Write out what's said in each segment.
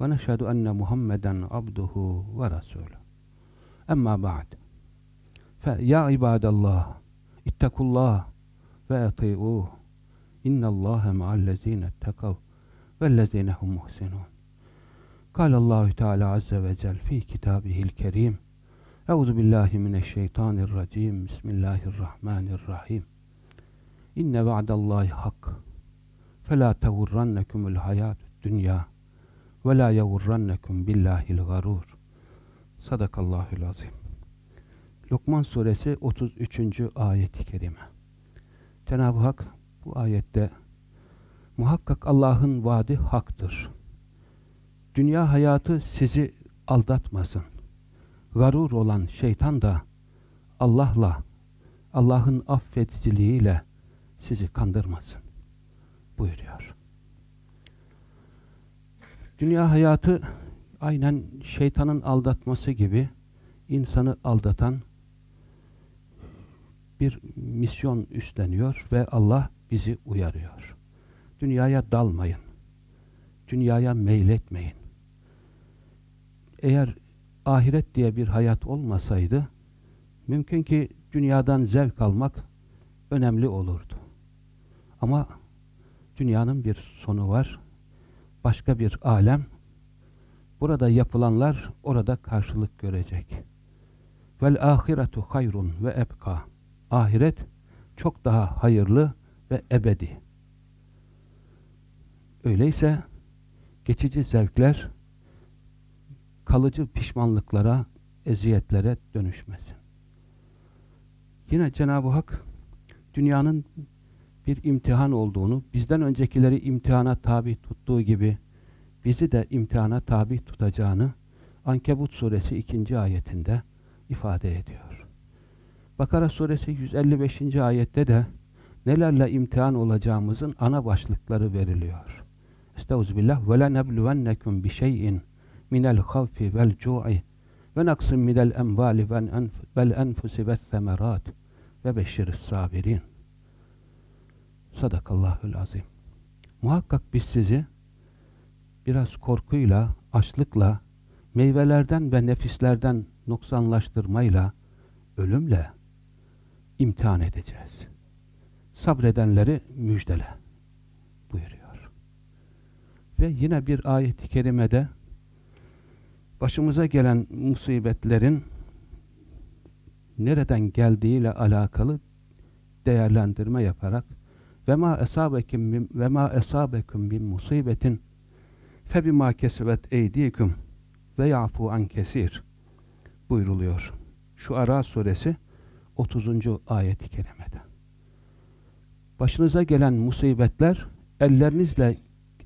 ve neşhedü enne Muhammeden abduhu ve resulü. Emma ba'd. Fe ya ibadallah ittakullah ve ati'uh. İnnallâhe ma'allezîne ettekav vellezîne hum muhsinûn. قال الله تعالى عز وجل في كتابه الكريم أعوذ بالله من الشيطان الرجيم بسم الله الرحمن الرحيم إن وعد الله حق فلا تغرنكم الحياة الدنيا ve la yavurrannekum billahil garur. Sadakallahül azim. Lokman suresi 33. ayet-i kerime. Cenab-ı Hak bu ayette muhakkak Allah'ın vaadi haktır. Dünya hayatı sizi aldatmasın. Garur olan şeytan da Allah'la, Allah'ın affediciliğiyle sizi kandırmasın buyuruyor. Dünya hayatı aynen şeytanın aldatması gibi insanı aldatan bir misyon üstleniyor ve Allah bizi uyarıyor. Dünyaya dalmayın. Dünyaya meyletmeyin. Eğer ahiret diye bir hayat olmasaydı mümkün ki dünyadan zevk almak önemli olurdu. Ama dünyanın bir sonu var. Başka bir alem. Burada yapılanlar orada karşılık görecek. Vel ahiretu hayrun ve ebka. Ahiret çok daha hayırlı ve ebedi. Öyleyse geçici zevkler kalıcı pişmanlıklara, eziyetlere dönüşmesin. Yine Cenab-ı Hak dünyanın bir imtihan olduğunu, bizden öncekileri imtihana tabi tuttuğu gibi bizi de imtihana tabi tutacağını Ankebut suresi 2. ayetinde ifade ediyor. Bakara suresi 155. ayette de nelerle imtihan olacağımızın ana başlıkları veriliyor. Estağfirullah ve la nebluvennekum bi şey'in minel havfi vel cu'i ve naksim minel emvali vel enfusi ve semerat ve beşşiris sabirin. Sadakallahül azim. Muhakkak biz sizi biraz korkuyla, açlıkla, meyvelerden ve nefislerden noksanlaştırmayla, ölümle imtihan edeceğiz. Sabredenleri müjdele buyuruyor. Ve yine bir ayet-i kerimede başımıza gelen musibetlerin nereden geldiğiyle alakalı değerlendirme yaparak ve ma esabekum ve ma esabekum bin musibetin fe bima kesebet eydikum ve yafu an kesir buyruluyor. Şu Ara suresi 30. ayet-i kerimede. Başınıza gelen musibetler ellerinizle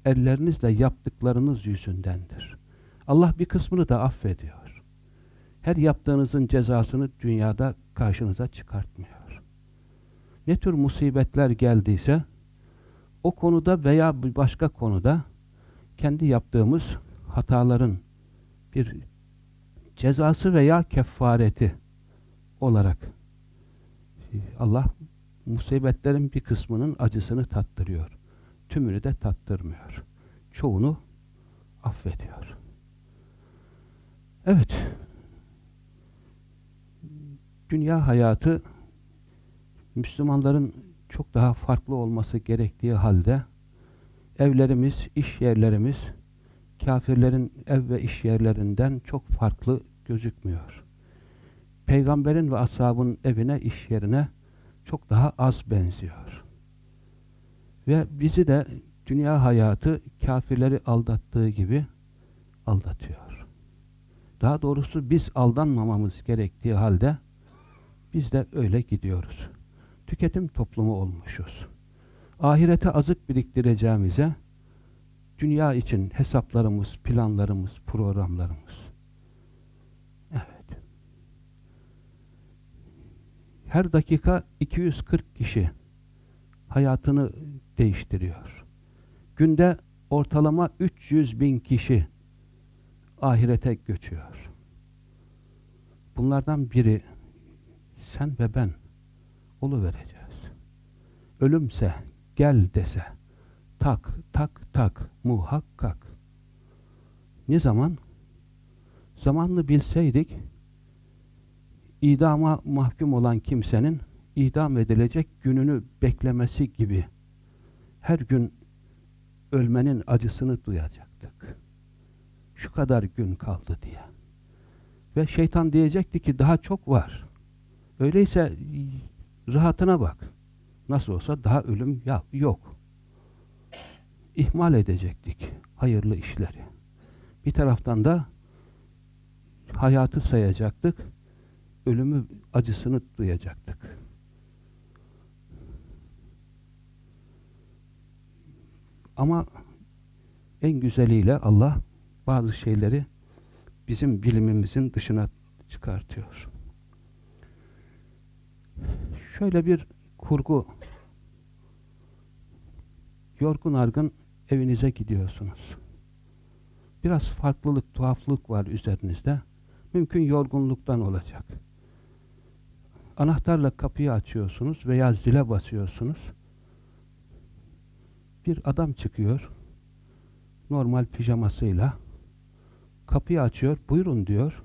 ellerinizle yaptıklarınız yüzündendir. Allah bir kısmını da affediyor. Her yaptığınızın cezasını dünyada karşınıza çıkartmıyor. Ne tür musibetler geldiyse o konuda veya başka konuda kendi yaptığımız hataların bir cezası veya kefareti olarak Allah musibetlerin bir kısmının acısını tattırıyor. Tümünü de tattırmıyor. Çoğunu affediyor. Evet. Dünya hayatı Müslümanların çok daha farklı olması gerektiği halde evlerimiz, iş yerlerimiz kafirlerin ev ve iş yerlerinden çok farklı gözükmüyor. Peygamberin ve ashabın evine, iş yerine çok daha az benziyor. Ve bizi de dünya hayatı kafirleri aldattığı gibi aldatıyor. Daha doğrusu biz aldanmamamız gerektiği halde biz de öyle gidiyoruz tüketim toplumu olmuşuz. Ahirete azık biriktireceğimize dünya için hesaplarımız, planlarımız, programlarımız. Evet. Her dakika 240 kişi hayatını değiştiriyor. Günde ortalama 300 bin kişi ahirete göçüyor. Bunlardan biri sen ve ben vereceğiz. Ölümse gel dese tak tak tak muhakkak. Ne zaman? Zamanını bilseydik idama mahkum olan kimsenin idam edilecek gününü beklemesi gibi her gün ölmenin acısını duyacaktık. Şu kadar gün kaldı diye. Ve şeytan diyecekti ki daha çok var. Öyleyse rahatına bak. Nasıl olsa daha ölüm yok. İhmal edecektik hayırlı işleri. Bir taraftan da hayatı sayacaktık. Ölümü acısını duyacaktık. Ama en güzeliyle Allah bazı şeyleri bizim bilimimizin dışına çıkartıyor. Şöyle bir kurgu. Yorgun argın evinize gidiyorsunuz. Biraz farklılık, tuhaflık var üzerinizde. Mümkün yorgunluktan olacak. Anahtarla kapıyı açıyorsunuz veya zile basıyorsunuz. Bir adam çıkıyor. Normal pijamasıyla. Kapıyı açıyor. Buyurun diyor.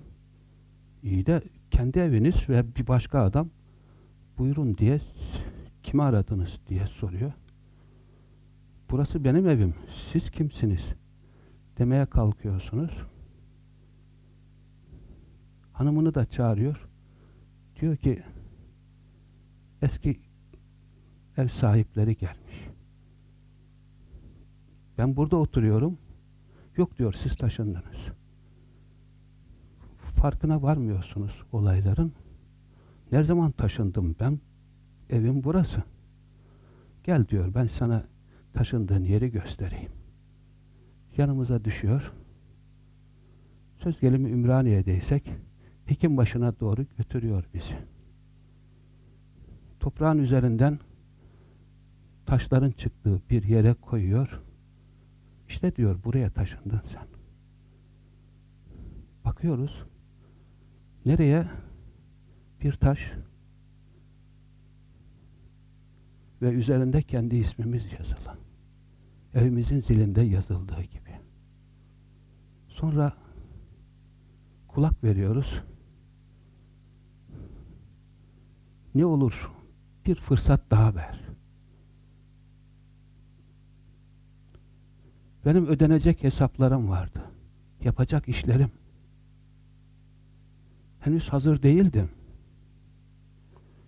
İyi de kendi eviniz ve bir başka adam buyurun diye kimi aradınız diye soruyor. Burası benim evim. Siz kimsiniz? Demeye kalkıyorsunuz. Hanımını da çağırıyor. Diyor ki eski ev sahipleri gelmiş. Ben burada oturuyorum. Yok diyor siz taşındınız. Farkına varmıyorsunuz olayların. Ne zaman taşındım ben? Evim burası. Gel diyor ben sana taşındığın yeri göstereyim. Yanımıza düşüyor. Söz gelimi Ümraniye'deysek hekim başına doğru götürüyor bizi. Toprağın üzerinden taşların çıktığı bir yere koyuyor. İşte diyor buraya taşındın sen. Bakıyoruz. Nereye? Bir taş ve üzerinde kendi ismimiz yazılı. Evimizin zilinde yazıldığı gibi. Sonra kulak veriyoruz. Ne olur bir fırsat daha ver. Benim ödenecek hesaplarım vardı. Yapacak işlerim. Henüz hazır değildim.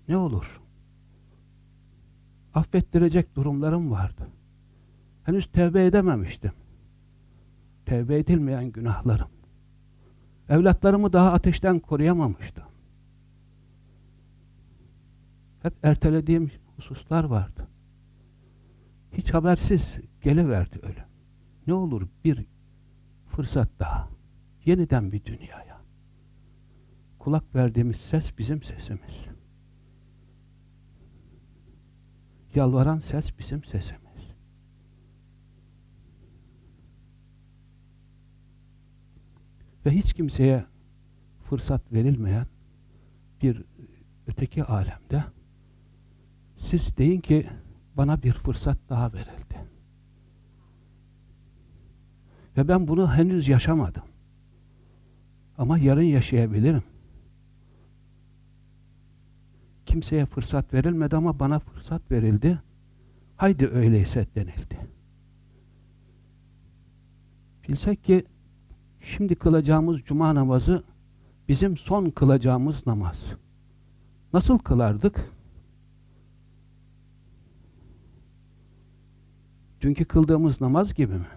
Ne olur? Affettirecek durumlarım vardı. Henüz tevbe edememiştim. Tevbe edilmeyen günahlarım. Evlatlarımı daha ateşten koruyamamıştım. Hep ertelediğim hususlar vardı. Hiç habersiz geliverdi ölüm. Ne olur bir fırsat daha. Yeniden bir dünyaya. Kulak verdiğimiz ses bizim sesimiz. Yalvaran ses bizim sesimiz. Ve hiç kimseye fırsat verilmeyen bir öteki alemde siz deyin ki bana bir fırsat daha verildi. Ve ben bunu henüz yaşamadım. Ama yarın yaşayabilirim. Kimseye fırsat verilmedi ama bana fırsat verildi. Haydi öyleyse denildi. Bilsek ki şimdi kılacağımız cuma namazı bizim son kılacağımız namaz. Nasıl kılardık? Dünkü kıldığımız namaz gibi mi?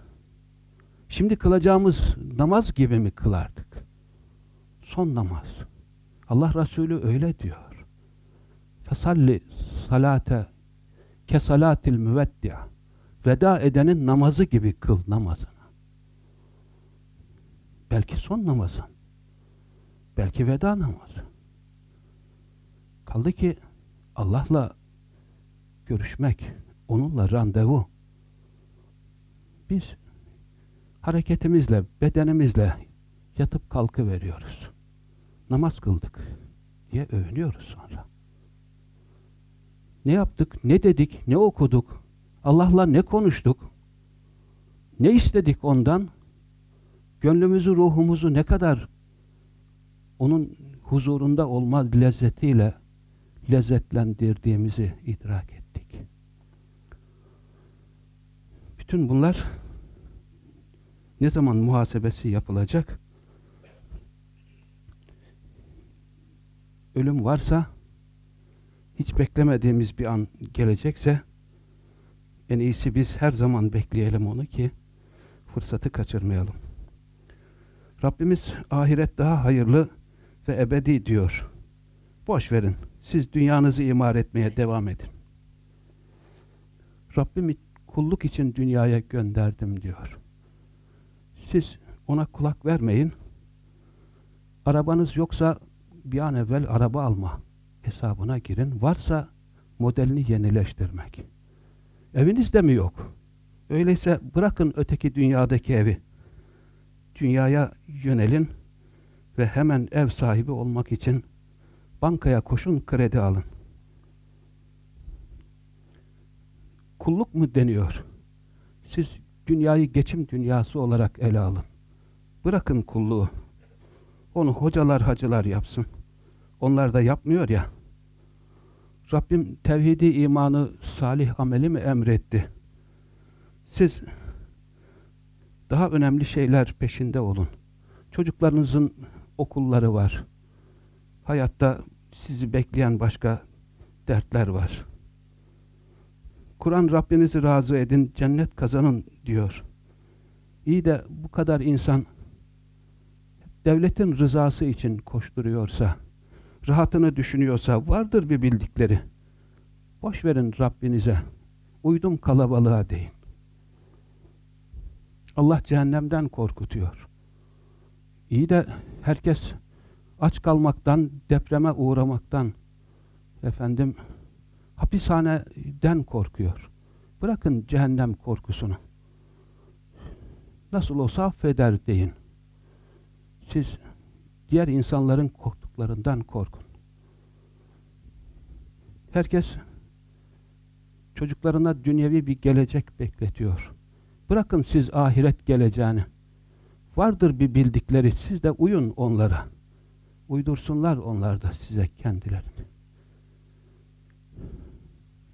Şimdi kılacağımız namaz gibi mi kılardık? Son namaz. Allah Resulü öyle diyor. Fesalli salate kesalatil müveddi'a veda edenin namazı gibi kıl namazını. Belki son namazın. Belki veda namazı. Kaldı ki Allah'la görüşmek, onunla randevu. Biz hareketimizle, bedenimizle yatıp kalkı veriyoruz. Namaz kıldık diye övünüyoruz sonra. Ne yaptık, ne dedik, ne okuduk, Allah'la ne konuştuk, ne istedik ondan, gönlümüzü, ruhumuzu ne kadar onun huzurunda olma lezzetiyle lezzetlendirdiğimizi idrak ettik. Bütün bunlar ne zaman muhasebesi yapılacak? Ölüm varsa hiç beklemediğimiz bir an gelecekse en iyisi biz her zaman bekleyelim onu ki fırsatı kaçırmayalım. Rabbimiz ahiret daha hayırlı ve ebedi diyor. Boş verin. Siz dünyanızı imar etmeye devam edin. Rabbimi kulluk için dünyaya gönderdim diyor. Siz ona kulak vermeyin. Arabanız yoksa bir an evvel araba alma hesabına girin. Varsa modelini yenileştirmek. Eviniz de mi yok? Öyleyse bırakın öteki dünyadaki evi. Dünyaya yönelin ve hemen ev sahibi olmak için bankaya koşun, kredi alın. Kulluk mu deniyor? Siz dünyayı geçim dünyası olarak ele alın. Bırakın kulluğu. Onu hocalar, hacılar yapsın. Onlar da yapmıyor ya. Rabbim tevhidi imanı, salih ameli mi emretti? Siz daha önemli şeyler peşinde olun. Çocuklarınızın okulları var. Hayatta sizi bekleyen başka dertler var. Kur'an Rabbinizi razı edin, cennet kazanın diyor. İyi de bu kadar insan devletin rızası için koşturuyorsa, rahatını düşünüyorsa vardır bir bildikleri. Boş verin Rabbinize. Uydum kalabalığa deyin. Allah cehennemden korkutuyor. İyi de herkes aç kalmaktan, depreme uğramaktan, efendim hapishaneden korkuyor. Bırakın cehennem korkusunu. Nasıl olsa affeder deyin. Siz diğer insanların korktuklarından korkun. Herkes çocuklarına dünyevi bir gelecek bekletiyor. Bırakın siz ahiret geleceğini. Vardır bir bildikleri, siz de uyun onlara. Uydursunlar onlar da size kendilerini.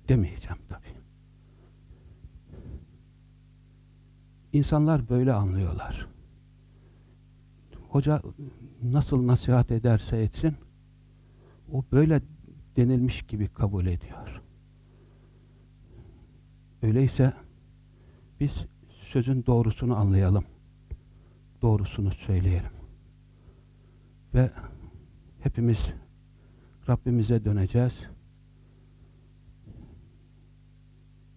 Demeyeceğim tabii. İnsanlar böyle anlıyorlar. Hoca nasıl nasihat ederse etsin, o böyle denilmiş gibi kabul ediyor. Öyleyse biz sözün doğrusunu anlayalım. Doğrusunu söyleyelim. Ve hepimiz Rabbimize döneceğiz.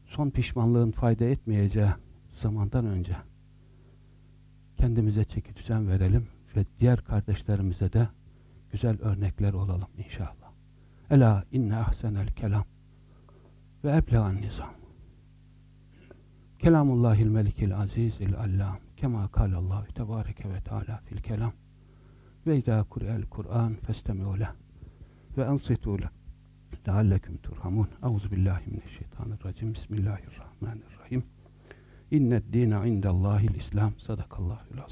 Son pişmanlığın fayda etmeyeceği zamandan önce kendimize çeki düzen verelim ve diğer kardeşlerimize de güzel örnekler olalım inşallah. Ela inne ahsenel kelam ve eblegan nizam. Kelamullahil melikil azizil allam kema kalallahu tebareke ve teala fil kelam ve idâ kur'el Kur'an festemi'u leh ve ansitû leh leallekum turhamun. Euzu billahi mineşşeytanirracim. Bismillahirrahmanirrahim. İnned dîne indellâhil İslam. Sadakallâhul.